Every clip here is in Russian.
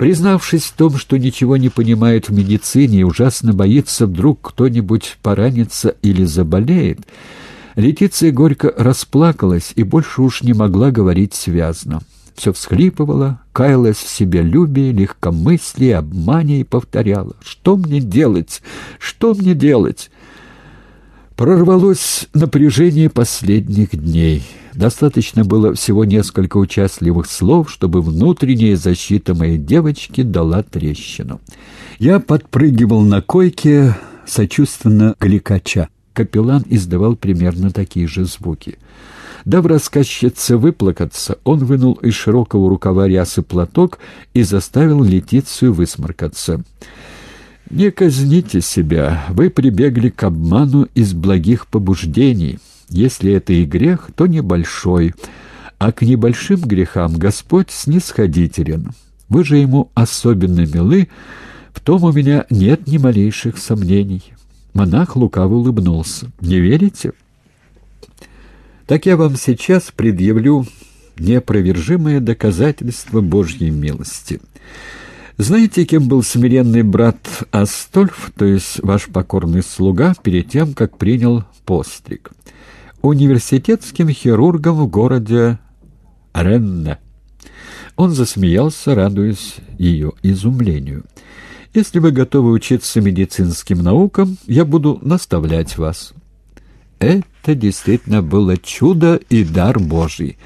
Признавшись в том, что ничего не понимает в медицине и ужасно боится, вдруг кто-нибудь поранится или заболеет, Летиция горько расплакалась и больше уж не могла говорить связно. Все всхлипывала, каялась в себе любе, легкомыслие, обмане и повторяла. «Что мне делать? Что мне делать?» Прорвалось напряжение последних дней. Достаточно было всего несколько участливых слов, чтобы внутренняя защита моей девочки дала трещину. Я подпрыгивал на койке, сочувственно кликача. Капеллан издавал примерно такие же звуки. Дав рассказчице выплакаться, он вынул из широкого рукава рясы платок и заставил Летицию высморкаться. «Не казните себя, вы прибегли к обману из благих побуждений. Если это и грех, то небольшой, а к небольшим грехам Господь снисходителен. Вы же ему особенно милы, в том у меня нет ни малейших сомнений». Монах лукаво улыбнулся. «Не верите?» «Так я вам сейчас предъявлю неопровержимое доказательство Божьей милости». Знаете, кем был смиренный брат Астольф, то есть ваш покорный слуга, перед тем, как принял постриг? Университетским хирургом в городе Ренне. Он засмеялся, радуясь ее изумлению. «Если вы готовы учиться медицинским наукам, я буду наставлять вас». Это действительно было чудо и дар Божий.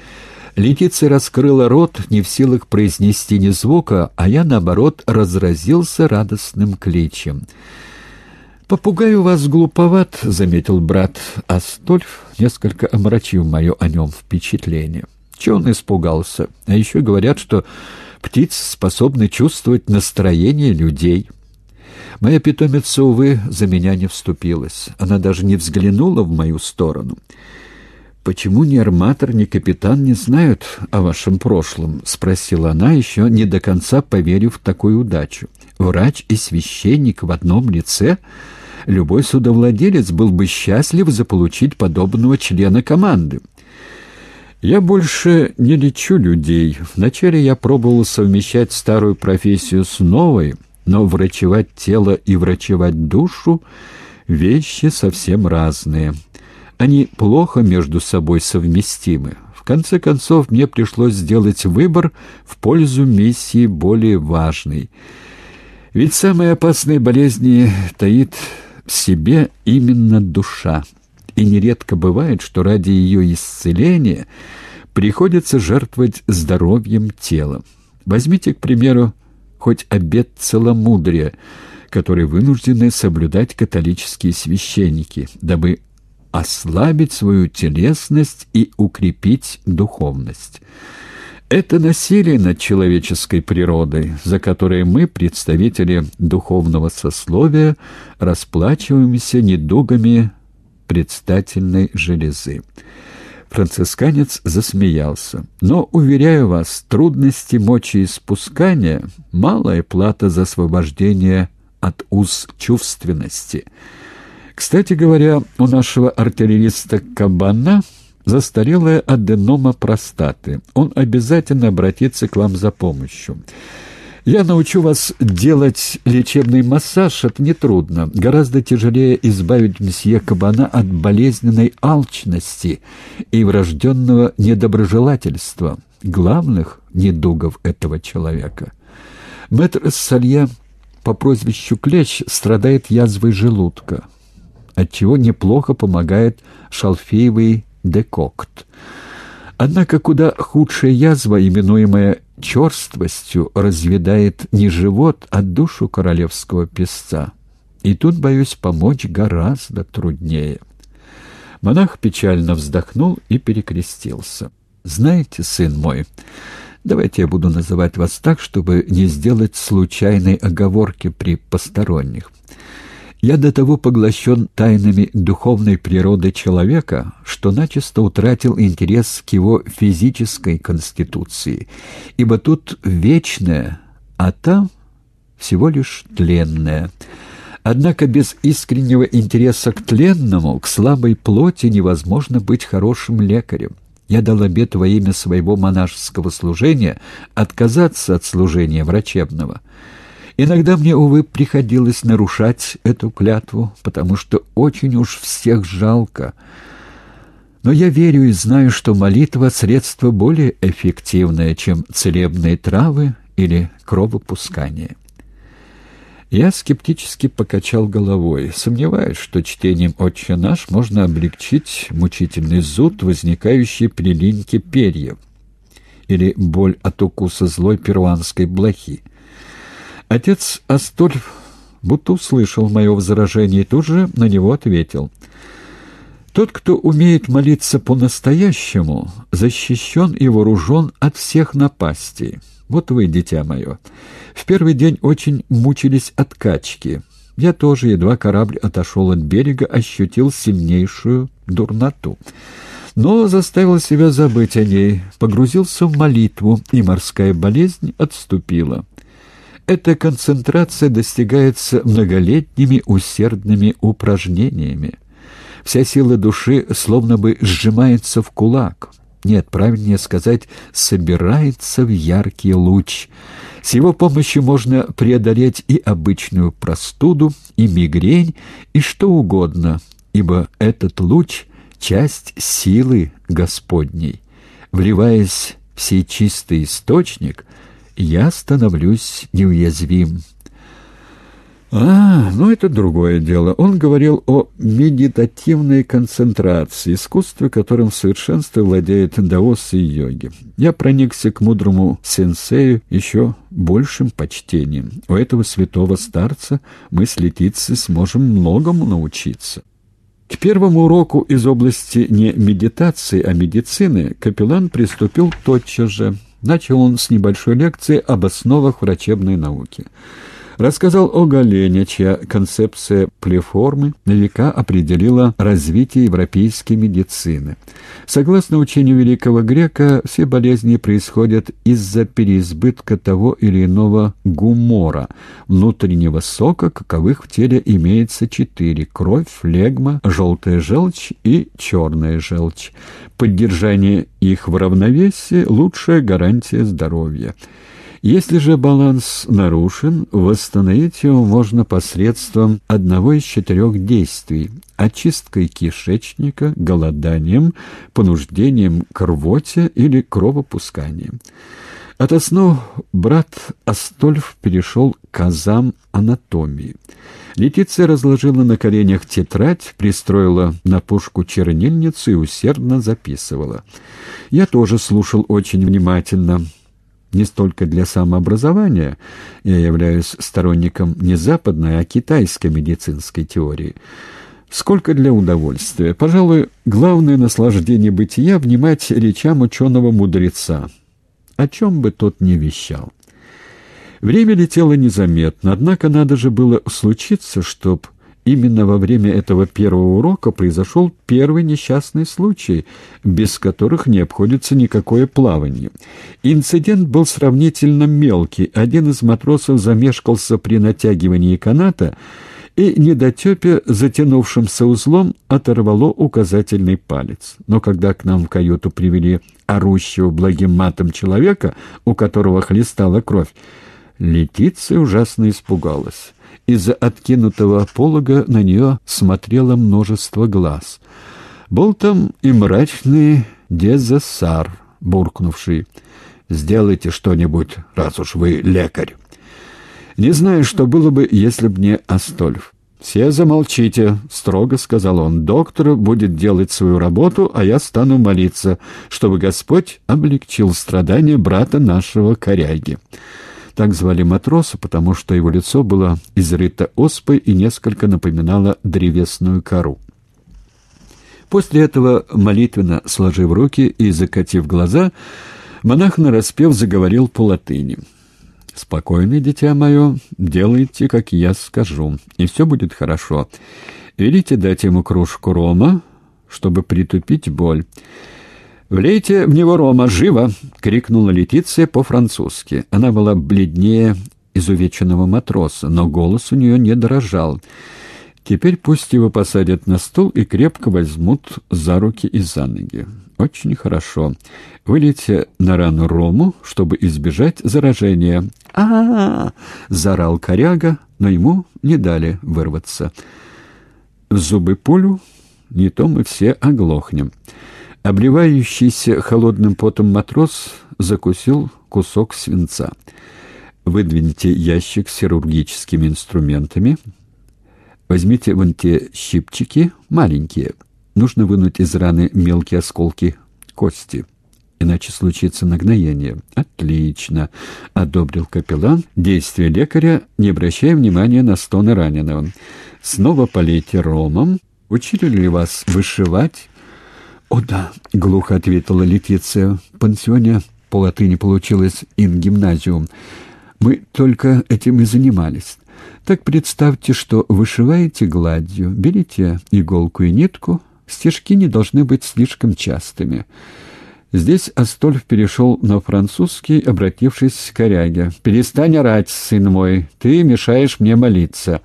Летиция раскрыла рот, не в силах произнести ни звука, а я, наоборот, разразился радостным кличем. «Попугай у вас глуповат», — заметил брат Астольф, несколько омрачив мое о нем впечатление. Чего он испугался? А еще говорят, что птицы способны чувствовать настроение людей». Моя питомица, увы, за меня не вступилась. Она даже не взглянула в мою сторону. «Почему ни арматор, ни капитан не знают о вашем прошлом?» — спросила она, еще не до конца поверив в такую удачу. «Врач и священник в одном лице?» Любой судовладелец был бы счастлив заполучить подобного члена команды. Я больше не лечу людей. Вначале я пробовал совмещать старую профессию с новой, но врачевать тело и врачевать душу — вещи совсем разные. Они плохо между собой совместимы. В конце концов, мне пришлось сделать выбор в пользу миссии более важной. Ведь самые опасные болезни таит в себе именно душа. И нередко бывает, что ради ее исцеления приходится жертвовать здоровьем тела. Возьмите, к примеру, хоть обет целомудрия, который вынуждены соблюдать католические священники, дабы ослабить свою телесность и укрепить духовность. Это насилие над человеческой природой, за которое мы, представители духовного сословия, расплачиваемся недугами предстательной железы. Францисканец засмеялся. «Но, уверяю вас, трудности мочеиспускания — малая плата за освобождение от уз чувственности». Кстати говоря, у нашего артиллериста Кабана застарелая аденома простаты. Он обязательно обратится к вам за помощью. Я научу вас делать лечебный массаж, это нетрудно. Гораздо тяжелее избавить мсье Кабана от болезненной алчности и врожденного недоброжелательства, главных недугов этого человека. Мэтр Салья по прозвищу Клещ страдает язвой желудка отчего неплохо помогает шалфеевый декокт. Однако куда худшая язва, именуемая черствостью, разведает не живот, а душу королевского песца. И тут, боюсь, помочь гораздо труднее. Монах печально вздохнул и перекрестился. «Знаете, сын мой, давайте я буду называть вас так, чтобы не сделать случайной оговорки при посторонних. Я до того поглощен тайнами духовной природы человека, что начисто утратил интерес к его физической конституции, ибо тут вечное, а там всего лишь тленное. Однако без искреннего интереса к тленному, к слабой плоти невозможно быть хорошим лекарем. Я дал обет во имя своего монашеского служения отказаться от служения врачебного. Иногда мне, увы, приходилось нарушать эту клятву, потому что очень уж всех жалко. Но я верю и знаю, что молитва — средство более эффективное, чем целебные травы или кровопускание. Я скептически покачал головой, сомневаюсь, что чтением «Отче наш» можно облегчить мучительный зуд, возникающий при линьке перьев, или боль от укуса злой перуанской блохи. Отец Астольф будто услышал мое возражение и тут же на него ответил. «Тот, кто умеет молиться по-настоящему, защищен и вооружен от всех напастей». Вот вы, дитя мое. В первый день очень мучились от качки. Я тоже, едва корабль отошел от берега, ощутил сильнейшую дурноту. Но заставил себя забыть о ней, погрузился в молитву, и морская болезнь отступила. Эта концентрация достигается многолетними усердными упражнениями. Вся сила души словно бы сжимается в кулак — нет, правильнее сказать, собирается в яркий луч. С его помощью можно преодолеть и обычную простуду, и мигрень, и что угодно, ибо этот луч — часть силы Господней. Вливаясь в сей чистый источник, я становлюсь неуязвим. А, ну это другое дело. Он говорил о медитативной концентрации, искусстве, которым в совершенстве владеют даосы и йоги. Я проникся к мудрому сенсею еще большим почтением. У этого святого старца мы с Летицей сможем многому научиться. К первому уроку из области не медитации, а медицины капеллан приступил тотчас же. Начал он с небольшой лекции об основах врачебной науки. Рассказал о Галене, чья концепция плеформы на века определила развитие европейской медицины. Согласно учению великого грека, все болезни происходят из-за переизбытка того или иного гумора, внутреннего сока, каковых в теле имеется четыре – кровь, флегма, желтая желчь и черная желчь. Поддержание их в равновесии – лучшая гарантия здоровья. Если же баланс нарушен, восстановить его можно посредством одного из четырех действий – очисткой кишечника, голоданием, понуждением к рвоте или кровопусканием. От основ брат Астольф перешел к азам анатомии. Летиция разложила на коленях тетрадь, пристроила на пушку чернильницу и усердно записывала. Я тоже слушал очень внимательно – не столько для самообразования, я являюсь сторонником не западной, а китайской медицинской теории, сколько для удовольствия. Пожалуй, главное наслаждение бытия — внимать речам ученого-мудреца, о чем бы тот ни вещал. Время летело незаметно, однако надо же было случиться, чтоб Именно во время этого первого урока произошел первый несчастный случай, без которых не обходится никакое плавание. Инцидент был сравнительно мелкий. Один из матросов замешкался при натягивании каната, и недотепе, затянувшимся узлом, оторвало указательный палец. Но когда к нам в каюту привели орущего благим матом человека, у которого хлестала кровь, Летиция ужасно испугалась. Из-за откинутого полога на нее смотрело множество глаз. Был там и мрачный дезессар, буркнувший «Сделайте что-нибудь, раз уж вы лекарь». Не знаю, что было бы, если б не Астольф. «Все замолчите», — строго сказал он. «Доктор будет делать свою работу, а я стану молиться, чтобы Господь облегчил страдания брата нашего коряги». Так звали матроса, потому что его лицо было изрыто оспой и несколько напоминало древесную кору. После этого, молитвенно сложив руки и закатив глаза, монах нараспев заговорил по латыни. «Спокойно, дитя мое, делайте, как я скажу, и все будет хорошо. Велите дать ему кружку рома, чтобы притупить боль». «Влейте в него рома, живо!» — крикнула Летиция по-французски. Она была бледнее изувеченного матроса, но голос у нее не дрожал. Теперь пусть его посадят на стул и крепко возьмут за руки и за ноги. Очень хорошо. Вылейте на рану рому, чтобы избежать заражения. а, -а, -а заорал коряга, но ему не дали вырваться. В зубы пулю, не то мы все оглохнем. Обливающийся холодным потом матрос закусил кусок свинца. Выдвиньте ящик с хирургическими инструментами. Возьмите вон те щипчики, маленькие. Нужно вынуть из раны мелкие осколки кости, иначе случится нагноение. Отлично, одобрил капеллан. Действие лекаря, не обращая внимания на стоны раненого. Снова полейте ромом. Учили ли вас вышивать? О да, глухо ответила Летиция. Пансионе по латыни получилось ин гимназиум. Мы только этим и занимались. Так представьте, что вышиваете гладью, берите иголку и нитку, Стежки не должны быть слишком частыми. Здесь Астольф перешел на французский, обратившись к коряге. «Перестань орать, сын мой, ты мешаешь мне молиться».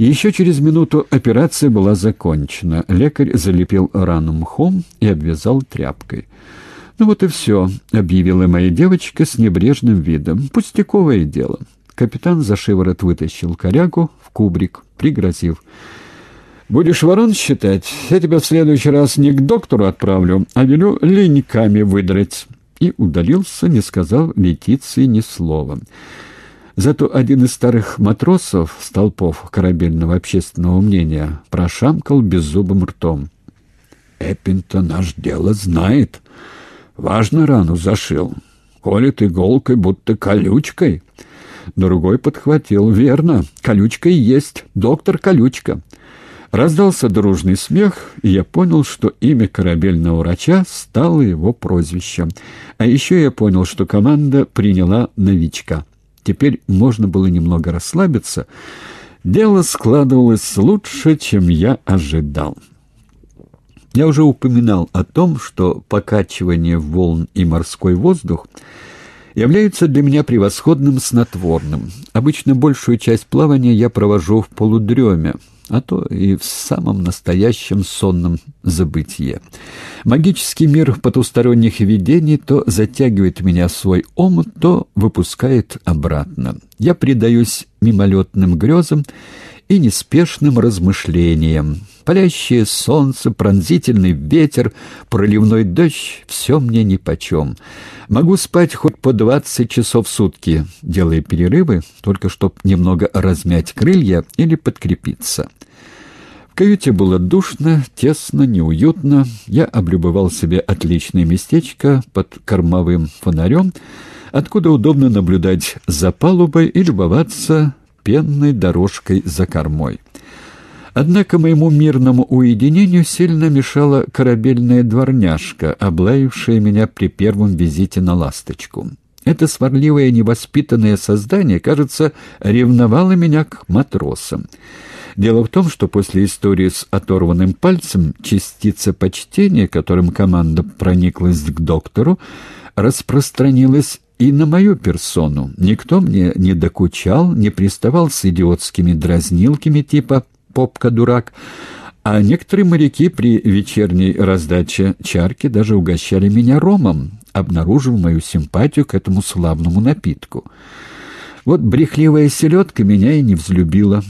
Еще через минуту операция была закончена. Лекарь залепил рану мхом и обвязал тряпкой. «Ну вот и все», — объявила моя девочка с небрежным видом. «Пустяковое дело». Капитан за шиворот вытащил корягу в кубрик, пригрозив. Будешь ворон считать, я тебя в следующий раз не к доктору отправлю, а велю леньками выдрать». И удалился, не сказав Летиции ни слова. Зато один из старых матросов, столпов корабельного общественного мнения, прошамкал беззубым ртом. «Эппинто наш дело знает. Важно рану зашил. Колет иголкой, будто колючкой». Другой подхватил. «Верно, колючка и есть. Доктор Колючка». Раздался дружный смех, и я понял, что имя корабельного врача стало его прозвищем. А еще я понял, что команда приняла новичка. Теперь можно было немного расслабиться. Дело складывалось лучше, чем я ожидал. Я уже упоминал о том, что покачивание волн и морской воздух являются для меня превосходным снотворным. Обычно большую часть плавания я провожу в полудреме, а то и в самом настоящем сонном забытье. Магический мир потусторонних видений то затягивает меня в свой омут, то выпускает обратно. Я предаюсь мимолетным грезам и неспешным размышлениям. Палящее солнце, пронзительный ветер, проливной дождь — все мне нипочем. Могу спать хоть по двадцать часов в сутки, делая перерывы, только чтоб немного размять крылья или подкрепиться. В каюте было душно, тесно, неуютно. Я облюбовал себе отличное местечко под кормовым фонарем, откуда удобно наблюдать за палубой и любоваться пенной дорожкой за кормой. Однако моему мирному уединению сильно мешала корабельная дворняжка, облаившая меня при первом визите на «Ласточку». Это сварливое невоспитанное создание, кажется, ревновало меня к матросам. Дело в том, что после истории с оторванным пальцем частица почтения, которым команда прониклась к доктору, распространилась и на мою персону. Никто мне не докучал, не приставал с идиотскими дразнилками типа «попка-дурак», а некоторые моряки при вечерней раздаче чарки даже угощали меня ромом, обнаружив мою симпатию к этому славному напитку. Вот брехливая селедка меня и не взлюбила.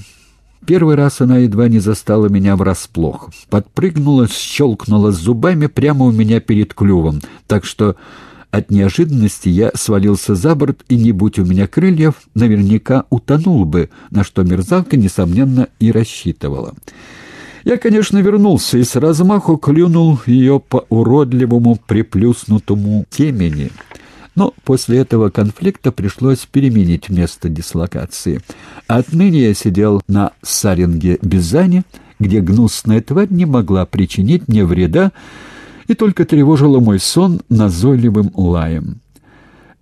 Первый раз она едва не застала меня врасплох. Подпрыгнула, щелкнула зубами прямо у меня перед клювом, так что от неожиданности я свалился за борт, и, не будь у меня крыльев, наверняка утонул бы, на что мерзавка, несомненно, и рассчитывала. Я, конечно, вернулся и с размаху клюнул ее по уродливому приплюснутому темени. Но после этого конфликта пришлось переменить место дислокации. Отныне я сидел на саринге Бизани, где гнусная тварь не могла причинить мне вреда, и только тревожила мой сон назойливым лаем.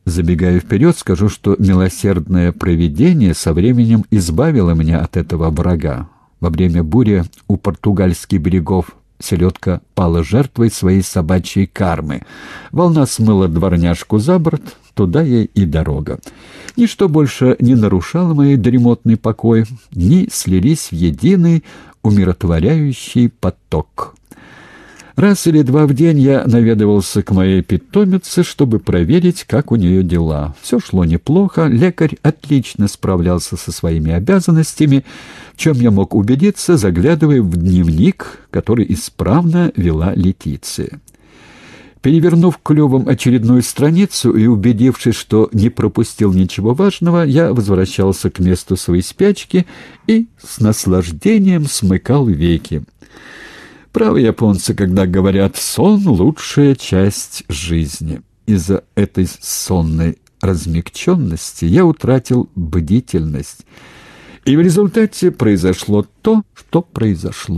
Забегая вперед, скажу, что милосердное провидение со временем избавило меня от этого врага. Во время бури у португальских берегов селедка пала жертвой своей собачьей кармы. Волна смыла дворняжку за борт, туда ей и дорога. Ничто больше не нарушало мой дремотный покой, дни слились в единый умиротворяющий поток. Раз или два в день я наведывался к моей питомице, чтобы проверить, как у нее дела. Все шло неплохо, лекарь отлично справлялся со своими обязанностями, в чем я мог убедиться, заглядывая в дневник, который исправно вела Летиция. Перевернув клювом очередную страницу и убедившись, что не пропустил ничего важного, я возвращался к месту своей спячки и с наслаждением смыкал веки. Правы японцы, когда говорят «сон — лучшая часть жизни». Из-за этой сонной размягченности я утратил бдительность, и в результате произошло то, что произошло.